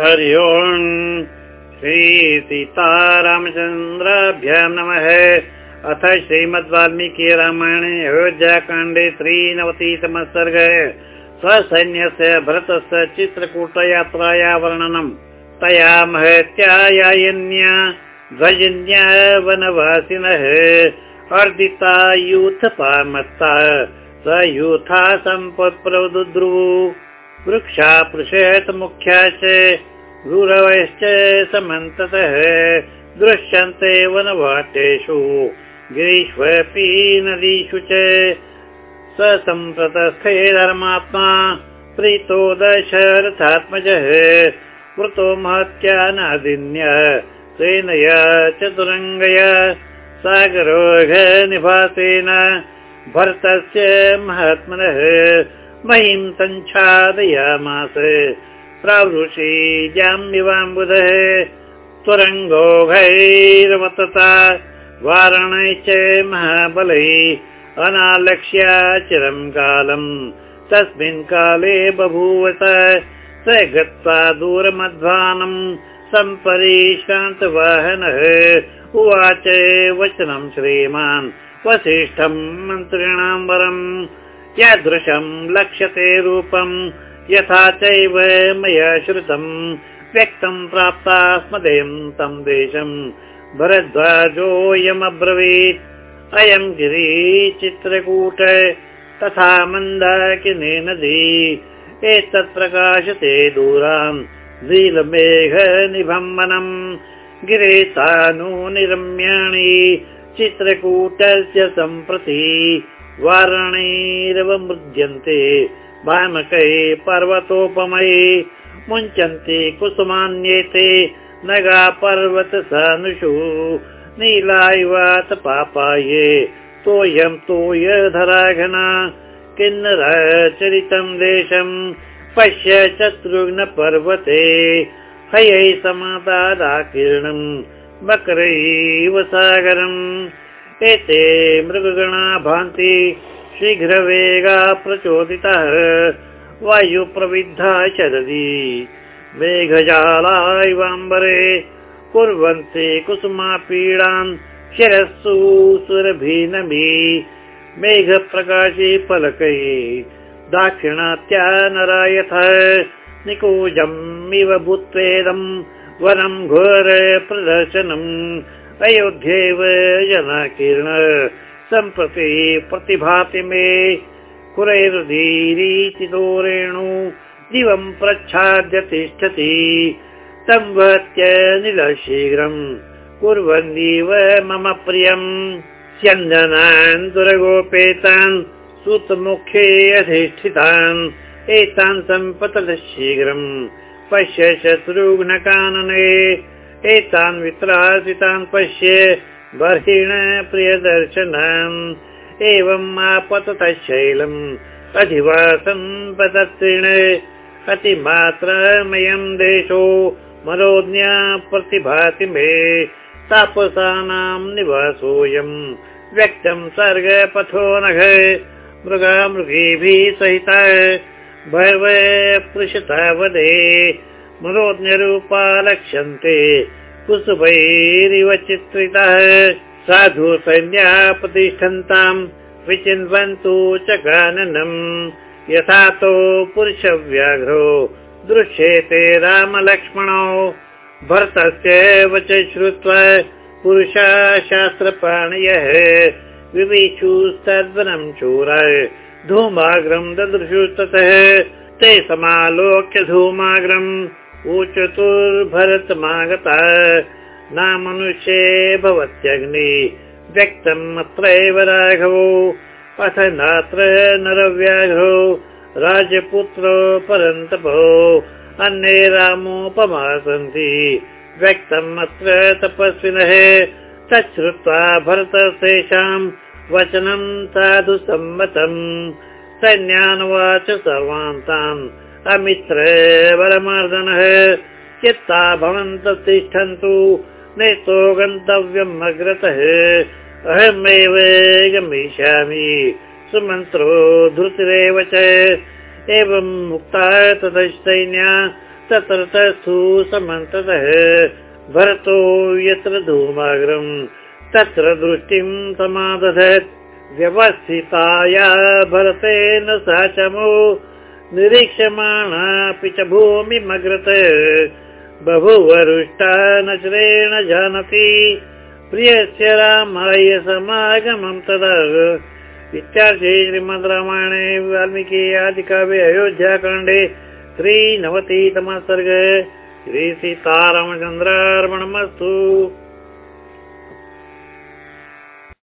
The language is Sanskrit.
हरि ओम् श्रीसीतारामचन्द्राभ्यां नमः। अथ श्रीमद् वाल्मीकि रामायणे अयोध्याकाण्डे त्रिनवतितमः सर्ग स्वसैन्यस्य भरतस्य चित्रकूटयात्राया वर्णनम् तया महत्यायान्या ध्वजिन्या वनवासिनः अर्दिता यूथपामत्ता। स यूथा सम्पत्प्रदुद्रुवु वृक्षा पृषेत मुख्याश्च गुरवश्च समन्ततः दृश्यन्ते वनवाटेषु गिरीष्वपि नदीषु च सम्प्रतस्थे धर्मात्मा प्रीतो दशरथात्मजः वृतो महत्या नादिन्य सेनया चतुरङ्गय सागरोघ निभासेन भरतस्य महात्मनः महीं सञ्छादयामास प्रावृषि जाम्बिवाम्बुधः त्वरङ्गोघैरवतता वारणै च महाबलैः अनालक्ष्या चिरं कालम् तस्मिन् काले बभूवत स गत्वा दूरमध्वानम् सम्परिश्रान्तवाहनः उवाच वचनं श्रीमान् वसिष्ठम् मन्त्रिणां वरम् यादृशम् लक्ष्यते रूपम् यथा चैव मया श्रुतम् व्यक्तम् प्राप्ता स्मदेयम् तम् देशम् भरद्वाजोऽयमब्रवीत् अयम् गिरी चित्रकूट तथा मन्दाकिनी नदी। एतत् प्रकाशते दूरान् नीलमेघ निभम् वनम् गिरे तानूनि रम्याणि चित्रकूटस्य सम्प्रति वारणैरवमृध्यन्ते भामकै पर्वतोपमये मुञ्चन्ति कुसुमान्येते नगा पर्वतसानुषु नीलायवात पापाये तोयं तोयधराघना किन्नरचरितं देशम् पश्य शत्रुघ्नपर्वते हयै समादादाकीर्णम् मकरैव सागरम् एते मृगगणा भान्ति शीघ्रवेगा प्रचोदितः। वायुप्रविद्धा चरति मेघजालायवाम्बरे कुर्वन्ति कुसुमापीडान्। शिरस्सु सुरभिनमी मेघप्रकाशे फलकै दाक्षिणात्या नरायथ निकूजम् इव भूत्वेदम् वनम् घोर प्रदर्शनम् अयोध्येव जनाकीर्ण सम्प्रति प्रतिभाति मे कुरैर्दीरीचितोरेणु दिवम् प्रच्छाद्य तिष्ठति। संवहत्य निलशीघ्रम् कुर्वन्नीव मम प्रियम् स्यञ्जनान् दुरगोपेतान् सुतमुखे अधिष्ठितान् एतान् सम्पतल शीघ्रम् पश्य शत्रुघ्नकानने एतान् वित्रासितान् पश्य बर्हिण प्रियदर्शनम्। एवम् आपततः शैलम्। अधिवासम् पतत्रिण अतिमात्रमयम् देशो मरोज्ञा प्रतिभाति मे। तापसानाम् निवासोऽयम्। व्यक्तम् सर्गपथो नघ। मृगा मृगीभिः सहिता। भव पृषता लक्ष्यन्ते कुसुभैरिव चित्रितः। साधु सैन्या प्रतिष्ठन्ताम् विचिन्वन्तु च काननम् यथातो पुरुषव्याघ्रो दृश्येते रामलक्ष्मणौ। भरतस्य वच श्रुत्वा पुरुषा शास्त्रपाणयः विवीचुस्तद्वनम् चूर ददृशु ततः। ते समालोक्य धूमाग्रम् ऊचतुर्भरतमागता। नामनुष्ये भवत्यग्नि। व्यक्तम् अत्रैव राघवो। अथ नात्र नरव्याघ्रो। राजपुत्रो परन्तपो। अन्ये रामोपमा सन्ति व्यक्तम् अत्र तपस्विनः। तच्छ्रुत्वा भरतस्तेषाम् वचनम् साधु सम्मतम् सैन्यानुवाच सर्वान् तान् अमित्र वरमर्दनः चित्ता भवन्तः तिष्ठन्तु नेतो गन्तव्यम् अग्रतः। अहमेव गमिष्यामि। सुमन्त्रो धृतिरेव च। एवम् मुक्ता सैन्या तत्र तस्थु समन्ततः। भरतो यत्र धूमाग्रम् तत्र दृष्टिं समादधत्। व्यवस्थिताया भरतेन स चमो निरीक्ष्यमाणापि च भूमिमग्रत। बभूवरुष्टा नचरेण जानति। प्रियस्य रामाय समागमं तदा। इत्यार्थे श्रीमद् रामायणे वाल्मीकि आदिकाव्ये अयोध्याकाण्डे श्रीनवतितमः सर्ग। श्रीसीतारामचन्द्रार्पणमस्तु